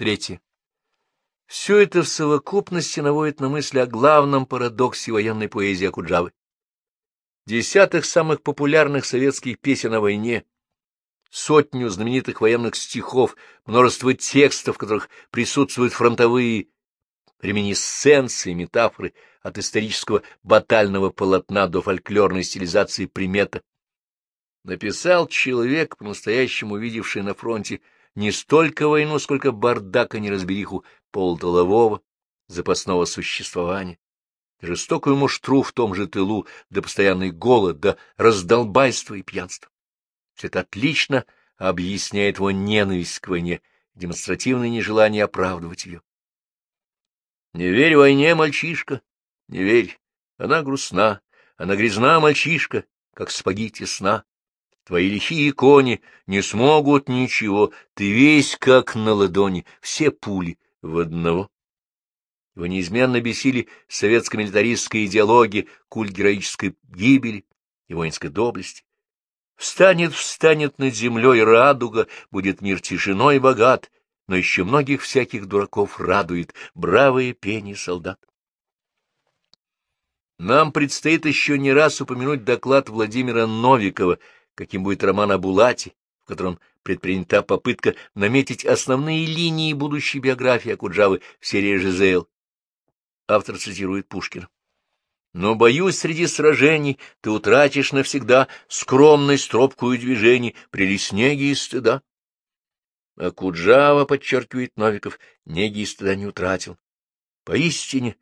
Третье. Все это в совокупности наводит на мысли о главном парадоксе военной поэзии Акуджавы. Десятых самых популярных советских песен о войне, сотню знаменитых военных стихов, множество текстов, в которых присутствуют фронтовые реминисценции, метафоры от исторического батального полотна до фольклорной стилизации примета. Написал человек, по-настоящему видевший на фронте не столько войну, сколько бардака неразбериху полутылового, запасного существования, жестокую муштру в том же тылу, да постоянный голод, да раздолбайство и пьянство. Все это отлично объясняет его ненависть к войне, демонстративное нежелание оправдывать ее. Не верь войне, мальчишка, не верь, она грустна, она грязна, мальчишка, как сапоги тесна. Твои лихие кони не смогут ничего, ты весь как на ладони, все пули в одного. Его неизменно бесили советско-милитаристская идеология, культ героической гибели и воинской доблести. Встанет, встанет над землей радуга, будет мир тишиной богат, но еще многих всяких дураков радует бравые пение солдат. Нам предстоит еще не раз упомянуть доклад Владимира Новикова, каким будет роман о Булате, в котором предпринята попытка наметить основные линии будущей биографии Акуджавы в серии «Жизел». Автор цитирует Пушкина. «Но, боюсь, среди сражений ты утратишь навсегда скромность, робкую движений, прелеснеги и стыда». А Куджава, подчеркивает Новиков, неги и стыда не утратил. Поистине,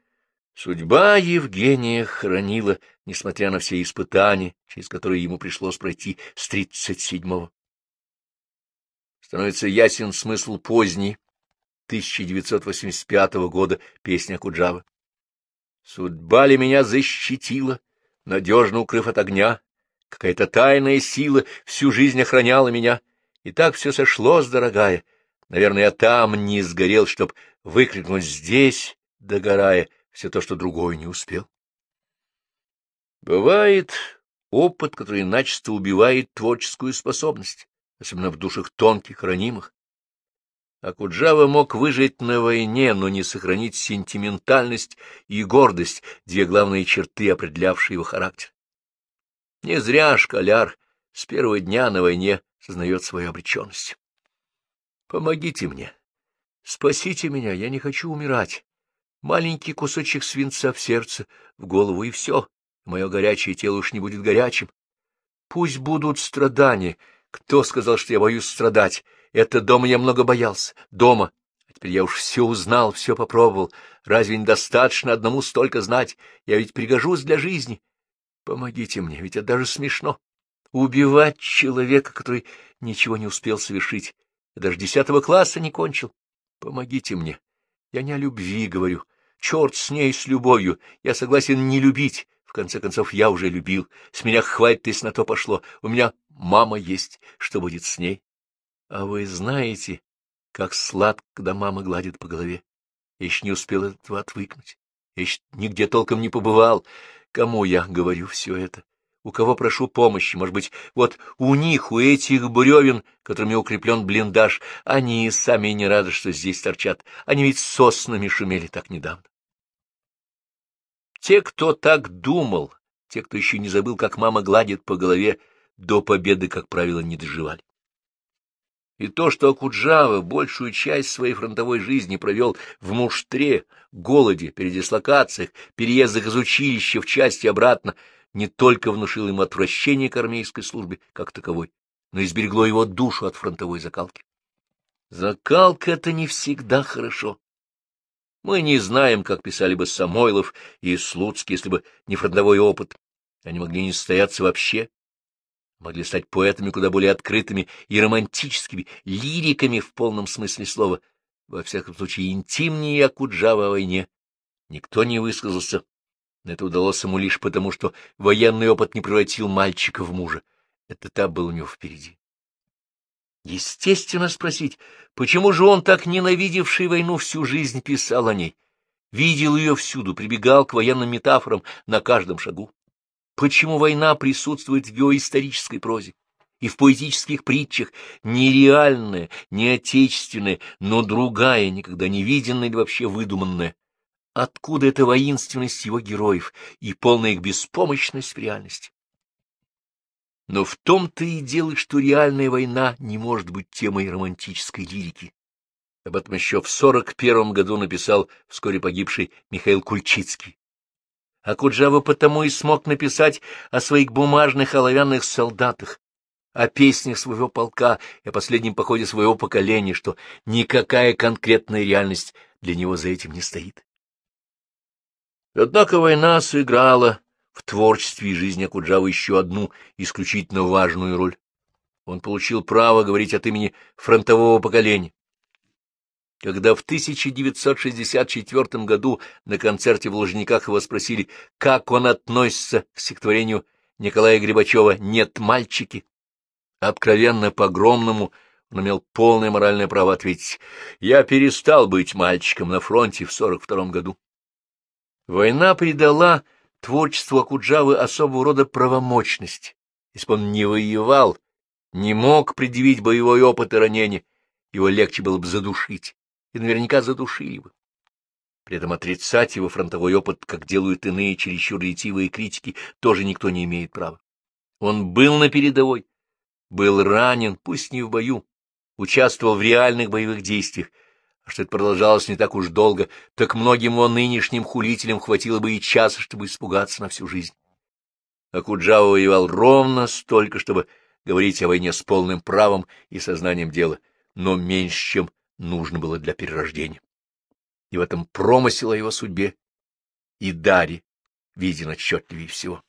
судьба Евгения хранила, несмотря на все испытания, через которые ему пришлось пройти с тридцать седьмого становится ясен смысл поздней 1985 года песни Акуджавы. Судьба ли меня защитила, надежно укрыв от огня? Какая-то тайная сила всю жизнь охраняла меня. И так все сошлось, дорогая. Наверное, я там не сгорел, чтоб выкрикнуть здесь, догорая, все то, что другой не успел. Бывает опыт, который начисто убивает творческую способность особенно в душах тонких, ранимых. Акуджава мог выжить на войне, но не сохранить сентиментальность и гордость, две главные черты, определявшие его характер. Не зря школяр с первого дня на войне сознает свою обреченность. Помогите мне, спасите меня, я не хочу умирать. Маленький кусочек свинца в сердце, в голову, и все. Мое горячее тело уж не будет горячим. Пусть будут страдания, кто сказал, что я боюсь страдать? Это дома я много боялся. Дома. А теперь я уж все узнал, все попробовал. Разве недостаточно одному столько знать? Я ведь пригожусь для жизни. Помогите мне, ведь это даже смешно. Убивать человека, который ничего не успел совершить. Я даже десятого класса не кончил. Помогите мне. Я не о любви говорю. Черт с ней, с любовью. Я согласен не любить. В конце концов, я уже любил. С меня хватит, если на то пошло. У меня мама есть. Что будет с ней? А вы знаете, как сладко, когда мама гладит по голове. Я еще не успел этого отвыкнуть. Я еще нигде толком не побывал. Кому я говорю все это? У кого прошу помощи? Может быть, вот у них, у этих бревен, которыми укреплен блиндаж, они сами не рады, что здесь торчат. Они ведь соснами шумели так недавно. Те, кто так думал, те, кто еще не забыл, как мама гладит по голове, до победы, как правило, не доживали. И то, что Акуджава большую часть своей фронтовой жизни провел в муштре, голоде, передислокациях, переездах из училища в части обратно, не только внушило ему отвращение к армейской службе как таковой, но изберегло его душу от фронтовой закалки. Закалка — это не всегда хорошо. Мы не знаем, как писали бы Самойлов и Слуцкий, если бы не фронтовой опыт. Они могли не состояться вообще. Могли стать поэтами куда более открытыми и романтическими, лириками в полном смысле слова. Во всяком случае, интимнее Акуджава о войне. Никто не высказался. Это удалось ему лишь потому, что военный опыт не превратил мальчика в мужа. Это этап был у него впереди. Естественно спросить, почему же он, так ненавидевший войну всю жизнь, писал о ней, видел ее всюду, прибегал к военным метафорам на каждом шагу? Почему война присутствует в его исторической прозе? и в поэтических притчах, нереальная, не отечественная, но другая, никогда не виденная или вообще выдуманная. Откуда эта воинственность его героев и полная их беспомощность в реальности? Но в том-то и дело, что реальная война не может быть темой романтической лирики. Об этом еще в сорок первом году написал вскоре погибший Михаил Кульчицкий. А Куджава потому и смог написать о своих бумажных оловянных солдатах, о песнях своего полка и о последнем походе своего поколения, что никакая конкретная реальность для него за этим не стоит. Однако война сыграла в творчестве и жизни Акуджавы еще одну исключительно важную роль. Он получил право говорить от имени фронтового поколения. Когда в 1964 году на концерте в Лужниках его спросили, как он относится к стихотворению Николая Грибачева «Нет, мальчики», откровенно погромному, он имел полное моральное право ответить «Я перестал быть мальчиком на фронте в 42 году». Война придала творчеству Акуджавы особого рода правомочность. Если он не воевал, не мог предъявить боевой опыт и ранения, его легче было бы задушить, и наверняка задушили бы. При этом отрицать его фронтовой опыт, как делают иные чересчур ретивые критики, тоже никто не имеет права. Он был на передовой, был ранен, пусть не в бою, участвовал в реальных боевых действиях, что это продолжалось не так уж долго, так многим его нынешним хулителям хватило бы и часа, чтобы испугаться на всю жизнь. А Куджава воевал ровно столько, чтобы говорить о войне с полным правом и сознанием дела, но меньше, чем нужно было для перерождения. И в этом промысел о его судьбе и даре виден отчетливее всего.